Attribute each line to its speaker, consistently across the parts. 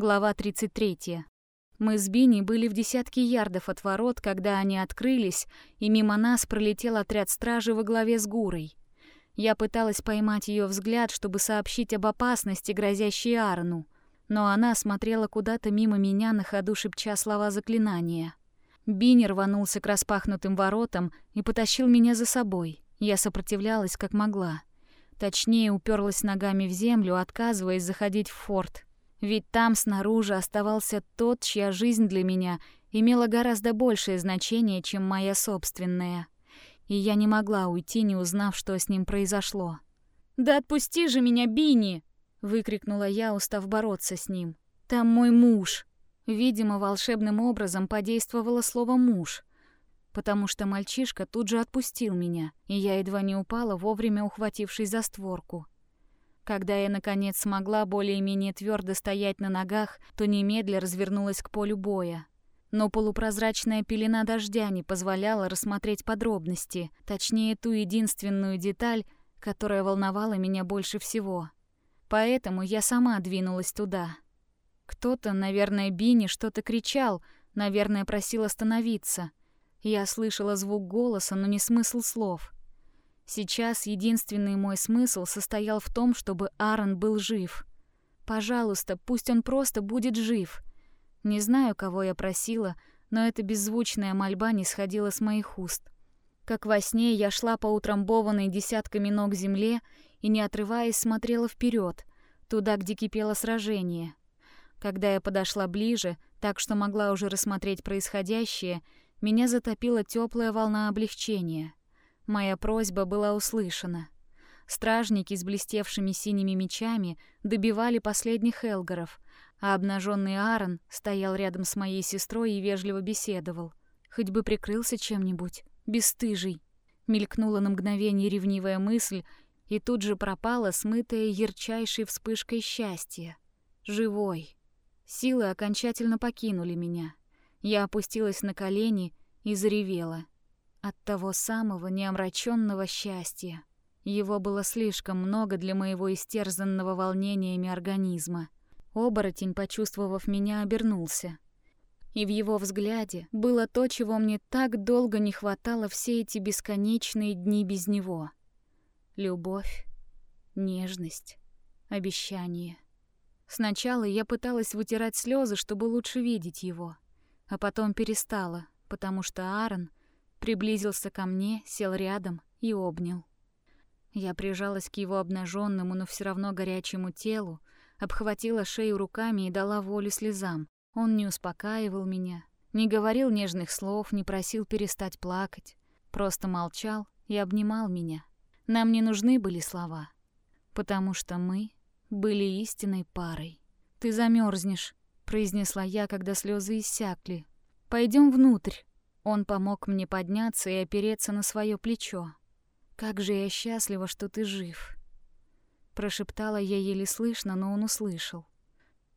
Speaker 1: Глава 33. Мы с Бини были в десятке ярдов от ворот, когда они открылись, и мимо нас пролетел отряд стражи во главе с Гурой. Я пыталась поймать ее взгляд, чтобы сообщить об опасности, грозящей Аарону, но она смотрела куда-то мимо меня, на ходу шепча слова заклинания. Бини рванулся к распахнутым воротам и потащил меня за собой. Я сопротивлялась как могла. Точнее, уперлась ногами в землю, отказываясь заходить в форт. Ведь там снаружи оставался тот, чья жизнь для меня имела гораздо большее значение, чем моя собственная. И я не могла уйти, не узнав, что с ним произошло. «Да отпусти же меня, Бини!» — выкрикнула я, устав бороться с ним. «Там мой муж!» Видимо, волшебным образом подействовало слово «муж», потому что мальчишка тут же отпустил меня, и я едва не упала, вовремя ухватившись за створку. Когда я, наконец, смогла более-менее твердо стоять на ногах, то немедля развернулась к полю боя. Но полупрозрачная пелена дождя не позволяла рассмотреть подробности, точнее, ту единственную деталь, которая волновала меня больше всего. Поэтому я сама двинулась туда. Кто-то, наверное, Бини, что-то кричал, наверное, просил остановиться. Я слышала звук голоса, но не смысл слов — Сейчас единственный мой смысл состоял в том, чтобы Аарон был жив. Пожалуйста, пусть он просто будет жив. Не знаю, кого я просила, но эта беззвучная мольба не сходила с моих уст. Как во сне я шла по утрамбованной десятками ног земле и, не отрываясь, смотрела вперед, туда, где кипело сражение. Когда я подошла ближе, так что могла уже рассмотреть происходящее, меня затопила теплая волна облегчения. Моя просьба была услышана. Стражники с блестевшими синими мечами добивали последних элгаров, а обнаженный Аарон стоял рядом с моей сестрой и вежливо беседовал. Хоть бы прикрылся чем-нибудь, бесстыжий. Мелькнула на мгновение ревнивая мысль, и тут же пропала, смытая ярчайшей вспышкой счастья. Живой. Силы окончательно покинули меня. Я опустилась на колени и заревела — от того самого неомраченного счастья. Его было слишком много для моего истерзанного волнениями организма. Оборотень, почувствовав меня, обернулся. И в его взгляде было то, чего мне так долго не хватало все эти бесконечные дни без него. Любовь, нежность, обещание. Сначала я пыталась вытирать слезы, чтобы лучше видеть его, а потом перестала, потому что Аарон приблизился ко мне, сел рядом и обнял. Я прижалась к его обнаженному, но все равно горячему телу, обхватила шею руками и дала волю слезам. Он не успокаивал меня, не говорил нежных слов, не просил перестать плакать, просто молчал и обнимал меня. Нам не нужны были слова, потому что мы были истинной парой. «Ты замерзнешь», — произнесла я, когда слезы иссякли. Пойдем внутрь. Он помог мне подняться и опереться на свое плечо. «Как же я счастлива, что ты жив!» Прошептала я еле слышно, но он услышал.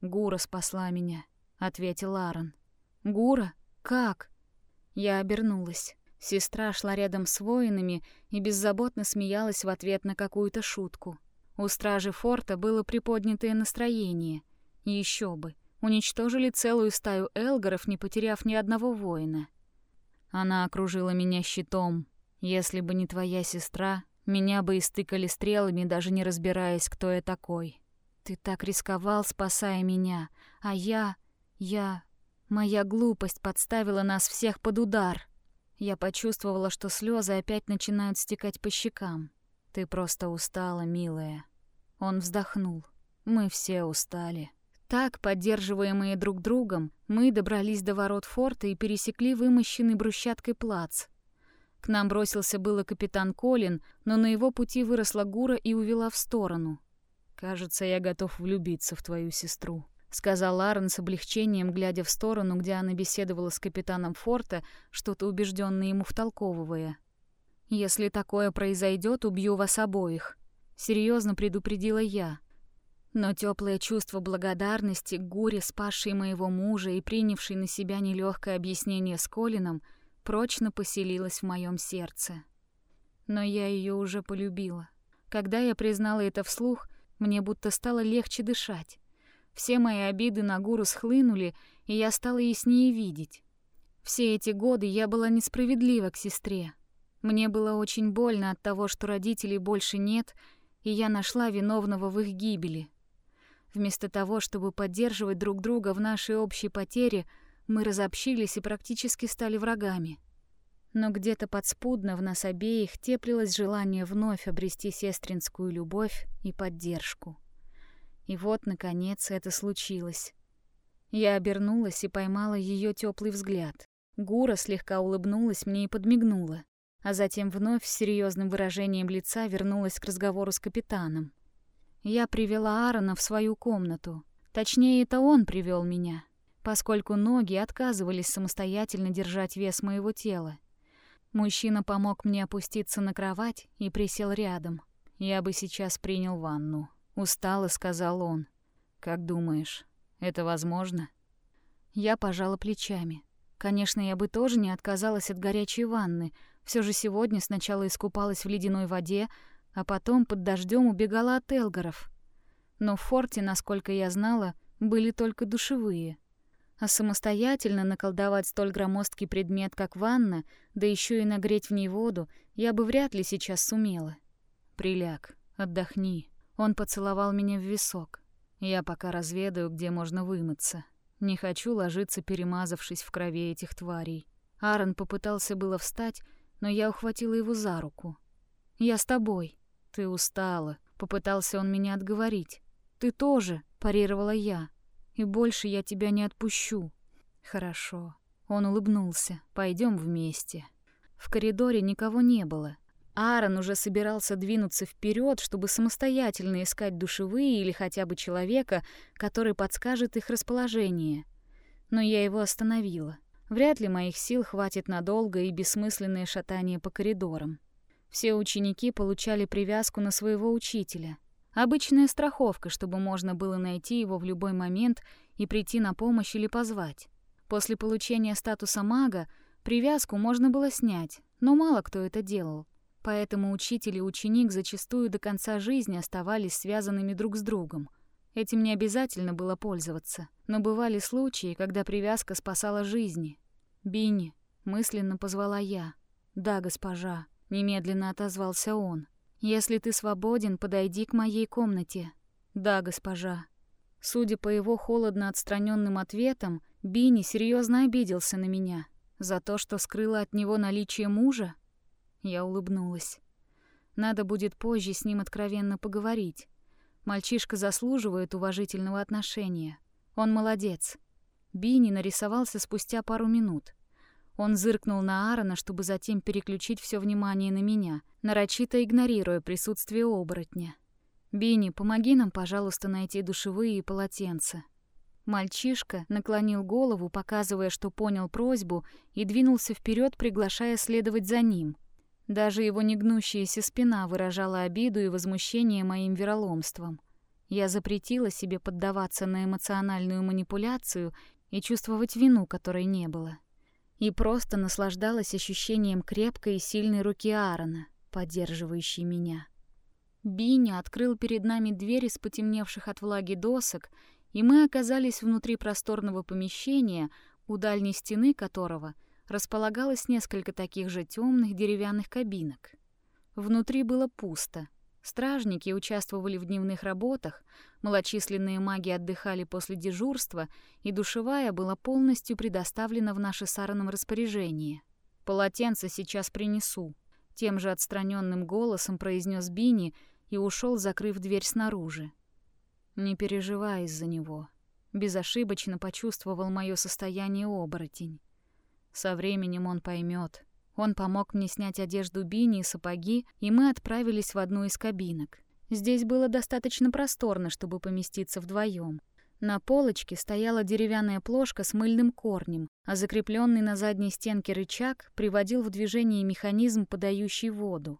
Speaker 1: «Гура спасла меня», — ответил Аарон. «Гура? Как?» Я обернулась. Сестра шла рядом с воинами и беззаботно смеялась в ответ на какую-то шутку. У стражи форта было приподнятое настроение. Еще бы, уничтожили целую стаю элгаров, не потеряв ни одного воина. Она окружила меня щитом. Если бы не твоя сестра, меня бы истыкали стрелами, даже не разбираясь, кто я такой. Ты так рисковал, спасая меня, а я... я... Моя глупость подставила нас всех под удар. Я почувствовала, что слезы опять начинают стекать по щекам. Ты просто устала, милая. Он вздохнул. Мы все устали. Так, поддерживаемые друг другом, мы добрались до ворот форта и пересекли вымощенный брусчаткой плац. К нам бросился было капитан Колин, но на его пути выросла Гура и увела в сторону. «Кажется, я готов влюбиться в твою сестру», — сказал Ларен с облегчением, глядя в сторону, где она беседовала с капитаном форта, что-то убежденно ему втолковывая. «Если такое произойдет, убью вас обоих», — серьезно предупредила я. Но теплое чувство благодарности к Гуре, спасшей моего мужа и принявшей на себя нелегкое объяснение с Колином, прочно поселилось в моем сердце. Но я ее уже полюбила. Когда я признала это вслух, мне будто стало легче дышать. Все мои обиды на Гуру схлынули, и я стала яснее видеть. Все эти годы я была несправедлива к сестре. Мне было очень больно от того, что родителей больше нет, и я нашла виновного в их гибели. Вместо того, чтобы поддерживать друг друга в нашей общей потере, мы разобщились и практически стали врагами. Но где-то подспудно в нас обеих теплилось желание вновь обрести сестринскую любовь и поддержку. И вот, наконец, это случилось. Я обернулась и поймала ее теплый взгляд. Гура слегка улыбнулась мне и подмигнула, а затем вновь с серьезным выражением лица вернулась к разговору с капитаном. Я привела Аарона в свою комнату. Точнее, это он привел меня, поскольку ноги отказывались самостоятельно держать вес моего тела. Мужчина помог мне опуститься на кровать и присел рядом. Я бы сейчас принял ванну. Устало сказал он. Как думаешь, это возможно? Я пожала плечами. Конечно, я бы тоже не отказалась от горячей ванны. Все же сегодня сначала искупалась в ледяной воде, а потом под дождем убегала от Элгаров. Но в форте, насколько я знала, были только душевые. А самостоятельно наколдовать столь громоздкий предмет, как ванна, да еще и нагреть в ней воду, я бы вряд ли сейчас сумела. Приляг, отдохни. Он поцеловал меня в висок. Я пока разведаю, где можно вымыться. Не хочу ложиться, перемазавшись в крови этих тварей. Аарон попытался было встать, но я ухватила его за руку. «Я с тобой». «Ты устала», — попытался он меня отговорить. «Ты тоже», — парировала я. «И больше я тебя не отпущу». «Хорошо». Он улыбнулся. Пойдем вместе». В коридоре никого не было. Аарон уже собирался двинуться вперед, чтобы самостоятельно искать душевые или хотя бы человека, который подскажет их расположение. Но я его остановила. Вряд ли моих сил хватит надолго и бессмысленное шатание по коридорам. Все ученики получали привязку на своего учителя. Обычная страховка, чтобы можно было найти его в любой момент и прийти на помощь или позвать. После получения статуса мага привязку можно было снять, но мало кто это делал. Поэтому учитель и ученик зачастую до конца жизни оставались связанными друг с другом. Этим не обязательно было пользоваться, но бывали случаи, когда привязка спасала жизни. «Бинни», — мысленно позвала я. «Да, госпожа», — немедленно отозвался он. «Если ты свободен, подойди к моей комнате». «Да, госпожа». Судя по его холодно отстраненным ответам, Бинни серьезно обиделся на меня за то, что скрыла от него наличие мужа. Я улыбнулась. Надо будет позже с ним откровенно поговорить. Мальчишка заслуживает уважительного отношения. Он молодец. Бини нарисовался спустя пару минут. Он зыркнул на Аарона, чтобы затем переключить все внимание на меня, нарочито игнорируя присутствие оборотня. «Бини, помоги нам, пожалуйста, найти душевые и полотенца». Мальчишка наклонил голову, показывая, что понял просьбу, и двинулся вперед, приглашая следовать за ним — даже его негнущаяся спина выражала обиду и возмущение моим вероломством. Я запретила себе поддаваться на эмоциональную манипуляцию и чувствовать вину, которой не было. И просто наслаждалась ощущением крепкой и сильной руки Аарона, поддерживающей меня. Биня открыл перед нами дверь из потемневших от влаги досок, и мы оказались внутри просторного помещения, у дальней стены которого — располагалось несколько таких же темных деревянных кабинок. Внутри было пусто. Стражники участвовали в дневных работах, малочисленные маги отдыхали после дежурства, и душевая была полностью предоставлена в наше сараном распоряжение. «Полотенце сейчас принесу», — тем же отстраненным голосом произнес Бини и ушел, закрыв дверь снаружи. «Не переживай из-за него», — безошибочно почувствовал мое состояние оборотень. Со временем он поймет. Он помог мне снять одежду Бини и сапоги, и мы отправились в одну из кабинок. Здесь было достаточно просторно, чтобы поместиться вдвоем. На полочке стояла деревянная плошка с мыльным корнем, а закрепленный на задней стенке рычаг приводил в движение механизм, подающий воду.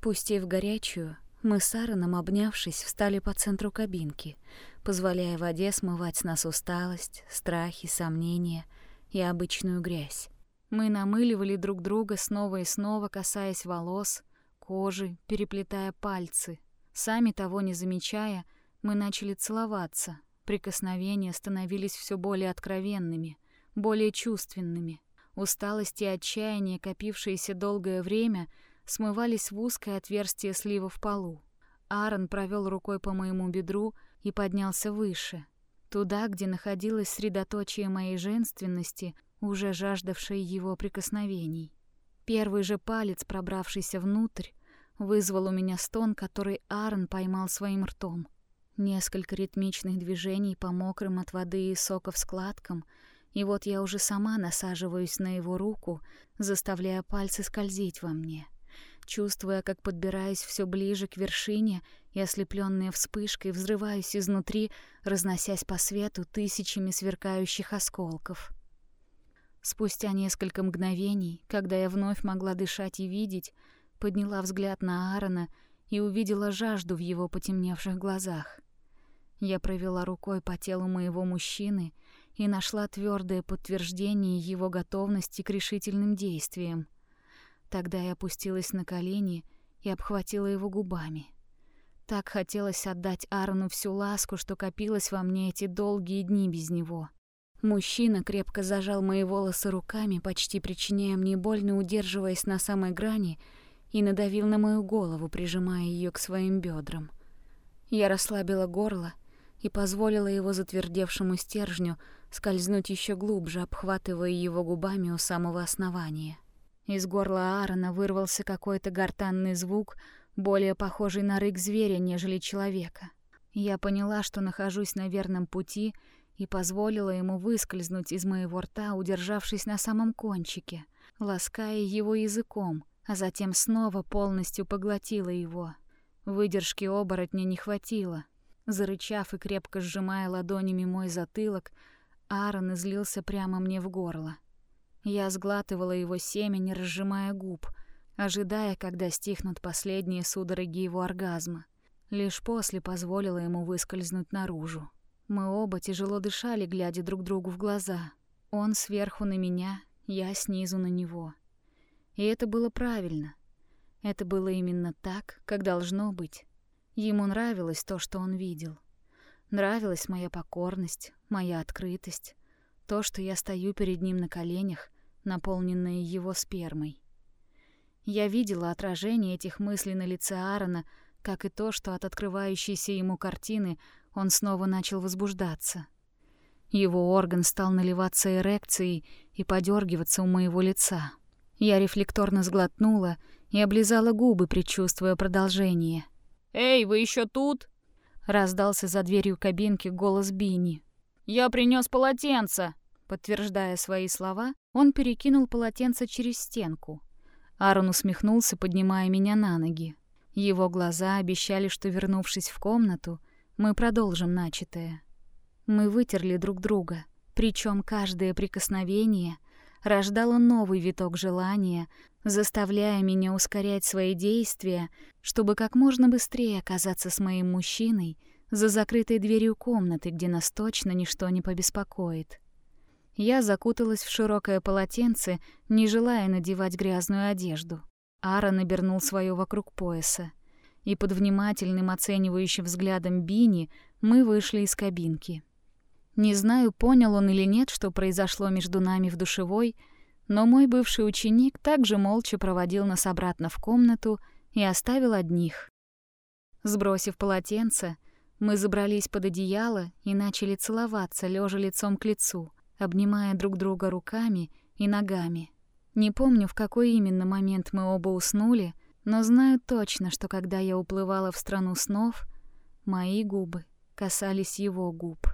Speaker 1: Пустив горячую, мы с Аароном, обнявшись, встали по центру кабинки, позволяя воде смывать с нас усталость, страхи, сомнения и обычную грязь. Мы намыливали друг друга снова и снова, касаясь волос, кожи, переплетая пальцы. Сами того не замечая, мы начали целоваться, Прикосновения становились все более откровенными, более чувственными. Усталость и отчаяние, копившиеся долгое время, смывались в узкое отверстие слива в полу. Аарон провел рукой по моему бедру и поднялся выше, туда, где находилось средоточие моей женственности, уже жаждавшей его прикосновений. Первый же палец, пробравшийся внутрь, вызвал у меня стон, который Аарон поймал своим ртом. Несколько ритмичных движений по мокрым от воды и соков складкам, и вот я уже сама насаживаюсь на его руку, заставляя пальцы скользить во мне, чувствуя, как подбираюсь все ближе к вершине и, ослепленная вспышкой, взрываюсь изнутри, разносясь по свету тысячами сверкающих осколков. Спустя несколько мгновений, когда я вновь могла дышать и видеть, подняла взгляд на Аарона и увидела жажду в его потемневших глазах. Я провела рукой по телу моего мужчины и нашла твердое подтверждение его готовности к решительным действиям. Тогда я опустилась на колени и обхватила его губами. Так хотелось отдать Аарону всю ласку, что копилось во мне эти долгие дни без него. Мужчина крепко зажал мои волосы руками, почти причиняя мне боль, но удерживаясь на самой грани, и надавил на мою голову, прижимая ее к своим бедрам. Я расслабила горло и позволила его затвердевшему стержню скользнуть еще глубже, обхватывая его губами у самого основания. Из горла Аарона вырвался какой-то гортанный звук, более похожий на рык зверя, нежели человека. Я поняла, что нахожусь на верном пути, и позволила ему выскользнуть из моего рта, удержавшись на самом кончике, лаская его языком, а затем снова полностью поглотила его. Выдержки оборотня не хватило. Зарычав и крепко сжимая ладонями мой затылок, Аарон излился прямо мне в горло. Я сглатывала его семя, не разжимая губ, ожидая, когда стихнут последние судороги его оргазма. Лишь после позволила ему выскользнуть наружу. Мы оба тяжело дышали, глядя друг другу в глаза. Он сверху на меня, я снизу на него. И это было правильно. Это было именно так, как должно быть. Ему нравилось то, что он видел. Нравилась моя покорность, моя открытость, то, что я стою перед ним на коленях, наполненная его спермой. Я видела отражение этих мыслей на лице Аарона, как и то, что от открывающейся ему картины он снова начал возбуждаться. Его орган стал наливаться эрекцией и подергиваться у моего лица. Я рефлекторно сглотнула и облизала губы, предчувствуя продолжение.
Speaker 2: «Эй, вы еще тут?»
Speaker 1: Раздался за дверью кабинки голос Бини.
Speaker 2: «Я принес полотенце!»
Speaker 1: Подтверждая свои слова, он перекинул полотенце через стенку. Аарон усмехнулся, поднимая меня на ноги. Его глаза обещали, что, вернувшись в комнату, мы продолжим начатое. Мы вытерли друг друга, причем каждое прикосновение рождало новый виток желания, заставляя меня ускорять свои действия, чтобы как можно быстрее оказаться с моим мужчиной за закрытой дверью комнаты, где нас точно ничто не побеспокоит. Я закуталась в широкое полотенце, не желая надевать грязную одежду. Ара набернул свое вокруг пояса. И под внимательным оценивающим взглядом Бини мы вышли из кабинки. Не знаю, понял он или нет, что произошло между нами в душевой, но мой бывший ученик также молча проводил нас обратно в комнату и оставил одних. Сбросив полотенце, мы забрались под одеяло и начали целоваться, лежа лицом к лицу, обнимая друг друга руками и ногами. Не помню, в какой именно момент мы оба уснули, но знаю точно, что когда я уплывала в страну снов, мои губы касались его губ.